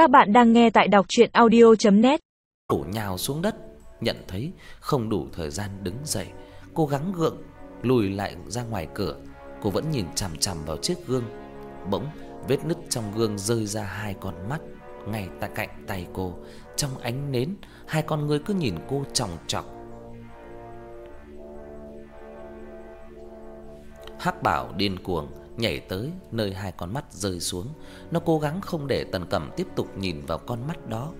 Các bạn đang nghe tại đọc audio net Đổ nhào xuống đất, nhận thấy không đủ thời gian đứng dậy, cố gắng gượng lùi lại ra ngoài cửa. Cô vẫn nhìn chằm chằm vào chiếc gương. Bỗng vết nứt trong gương rơi ra hai con mắt ngay tại cạnh tay cô. Trong ánh nến, hai con người cứ nhìn cô chòng chọc. Hắc Bảo điên cuồng nhảy tới nơi hai con mắt rơi xuống. Nó cố gắng không để Tần Cẩm tiếp tục nhìn vào con mắt đó.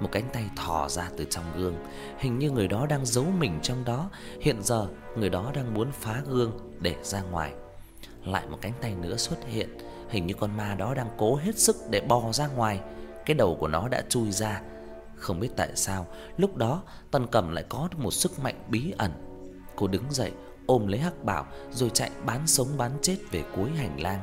Một cánh tay thò ra từ trong gương, hình như người đó đang giấu mình trong đó, hiện giờ người đó đang muốn phá gương để ra ngoài. Lại một cánh tay nữa xuất hiện, hình như con ma đó đang cố hết sức để bò ra ngoài. Cái đầu của nó đã chui ra. Không biết tại sao, lúc đó Tần Cẩm lại có một sức mạnh bí ẩn. Cô đứng dậy, ôm lấy Hắc Bảo rồi chạy bán sống bán chết về cuối hành lang.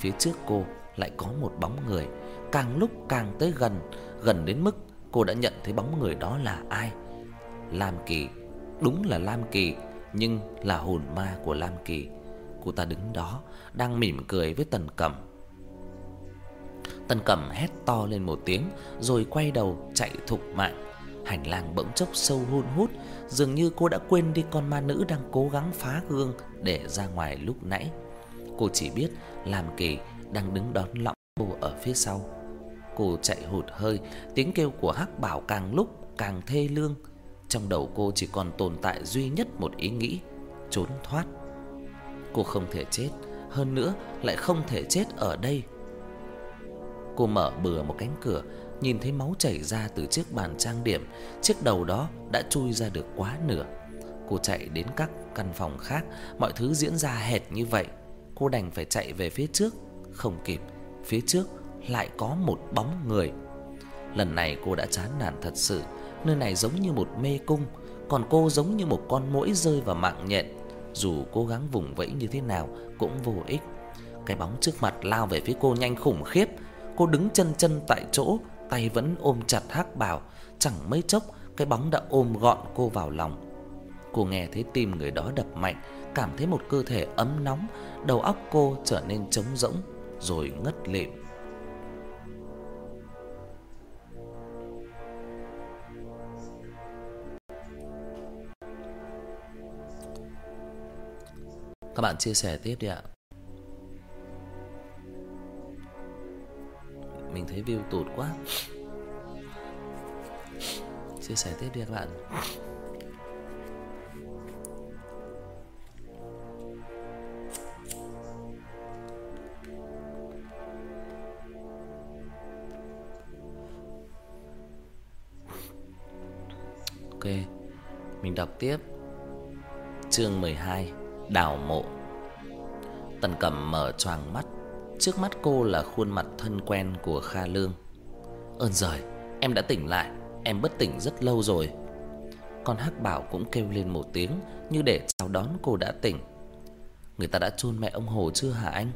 Phía trước cô lại có một bóng người, càng lúc càng tới gần, gần đến mức cô đã nhận thấy bóng người đó là ai. Lam Kỳ, đúng là Lam Kỳ, nhưng là hồn ma của Lam Kỳ. Cô ta đứng đó đang mỉm cười với Tần Cẩm. Tần Cẩm hét to lên một tiếng rồi quay đầu chạy thục mạng. Hành lang bỗng chốc sâu hun hút, dường như cô đã quên đi con ma nữ đang cố gắng phá gương để ra ngoài lúc nãy. Cô chỉ biết Lam Kỳ đang đứng đón lõng cô ở phía sau. Cô chạy hụt hơi, tiếng kêu của Hắc Bảo càng lúc càng thê lương. Trong đầu cô chỉ còn tồn tại duy nhất một ý nghĩ, trốn thoát. Cô không thể chết, hơn nữa lại không thể chết ở đây. Cô mở bừa một cánh cửa, nhìn thấy máu chảy ra từ chiếc bàn trang điểm, chiếc đầu đó đã chui ra được quá nửa. Cô chạy đến các căn phòng khác, mọi thứ diễn ra hệt như vậy. Cô đành phải chạy về phía trước, không kịp, phía trước lại có một bóng người. Lần này cô đã chán nản thật sự, nơi này giống như một mê cung, còn cô giống như một con muỗi rơi vào mạng nhện, dù cố gắng vùng vẫy như thế nào cũng vô ích. Cái bóng trước mặt lao về phía cô nhanh khủng khiếp, cô đứng chân chân tại chỗ, tay vẫn ôm chặt Hắc Bảo, chẳng mấy chốc cái bóng đã ôm gọn cô vào lòng. Cô nghe thấy tim người đó đập mạnh, cảm thấy một cơ thể ấm nóng, đầu óc cô trở nên trống rỗng rồi ngất lịm. Các bạn chia sẻ tiếp đi ạ. Mình thấy view tụt quá. Chia sẻ tiếp đi các bạn. Ok. Mình đọc tiếp. Chương 12: Đào mộ. Tần Cẩm mở choàng mắt, trước mắt cô là khuôn mặt thân quen của Kha Lương. "Ơn giời, em đã tỉnh lại, em bất tỉnh rất lâu rồi." Con Hắc Bảo cũng kêu lên một tiếng như để chào đón cô đã tỉnh. "Người ta đã chôn mẹ ông Hồ chưa hả anh?"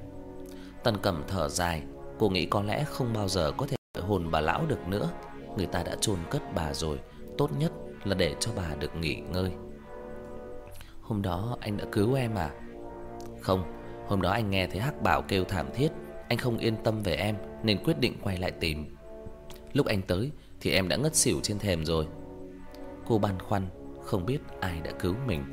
Tần Cẩm thở dài, cô nghĩ có lẽ không bao giờ có thể hồn bà lão được nữa, người ta đã chôn cất bà rồi, tốt nhất là để cho bà được nghỉ ngơi. Hôm đó anh đã cứu em à? Không, hôm đó anh nghe thấy Hắc Bảo kêu thảm thiết, anh không yên tâm về em nên quyết định quay lại tìm. Lúc anh tới thì em đã ngất xỉu trên thềm rồi. Cô băn khoăn, không biết ai đã cứu mình.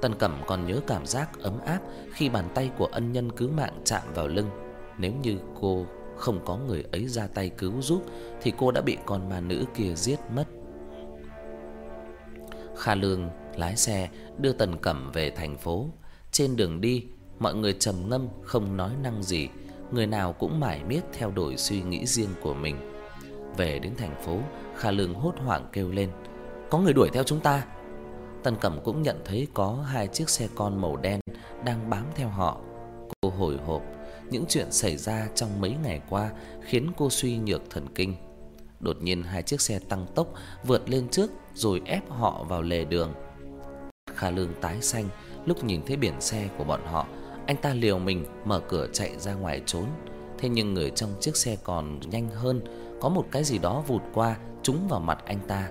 Tần Cẩm còn nhớ cảm giác ấm áp khi bàn tay của ân nhân cứu mạng chạm vào lưng. Nếu như cô không có người ấy ra tay cứu giúp thì cô đã bị con ma nữ kia giết mất. Kha Lương lái xe đưa Tần Cẩm về thành phố. Trên đường đi, mọi người trầm ngâm không nói năng gì, người nào cũng mải miết theo đuổi suy nghĩ riêng của mình. Về đến thành phố, Kha Lương hốt hoảng kêu lên: "Có người đuổi theo chúng ta!" Tần Cẩm cũng nhận thấy có hai chiếc xe con màu đen đang bám theo họ. Cô hồi hộp, những chuyện xảy ra trong mấy ngày qua khiến cô suy nhược thần kinh. Đột nhiên hai chiếc xe tăng tốc vượt lên trước rồi ép họ vào lề đường. Kha Lương tái xanh lúc nhìn thấy biển xe của bọn họ, anh ta liều mình mở cửa chạy ra ngoài trốn. Thế nhưng người trong chiếc xe còn nhanh hơn, có một cái gì đó vụt qua trúng vào mặt anh ta.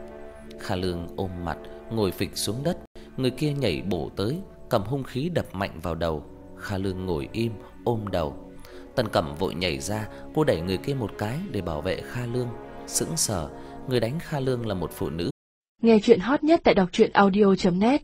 Kha Lương ôm mặt, ngồi phịch xuống đất, người kia nhảy bổ tới, cầm hung khí đập mạnh vào đầu. Kha Lương ngồi im, ôm đầu. Tần Cẩm vội nhảy ra, cô đẩy người kia một cái để bảo vệ Kha Lương. Sững sờ, người đánh Kha Lương là một phụ nữ. Nghe truyện hot nhất tại đọc audio net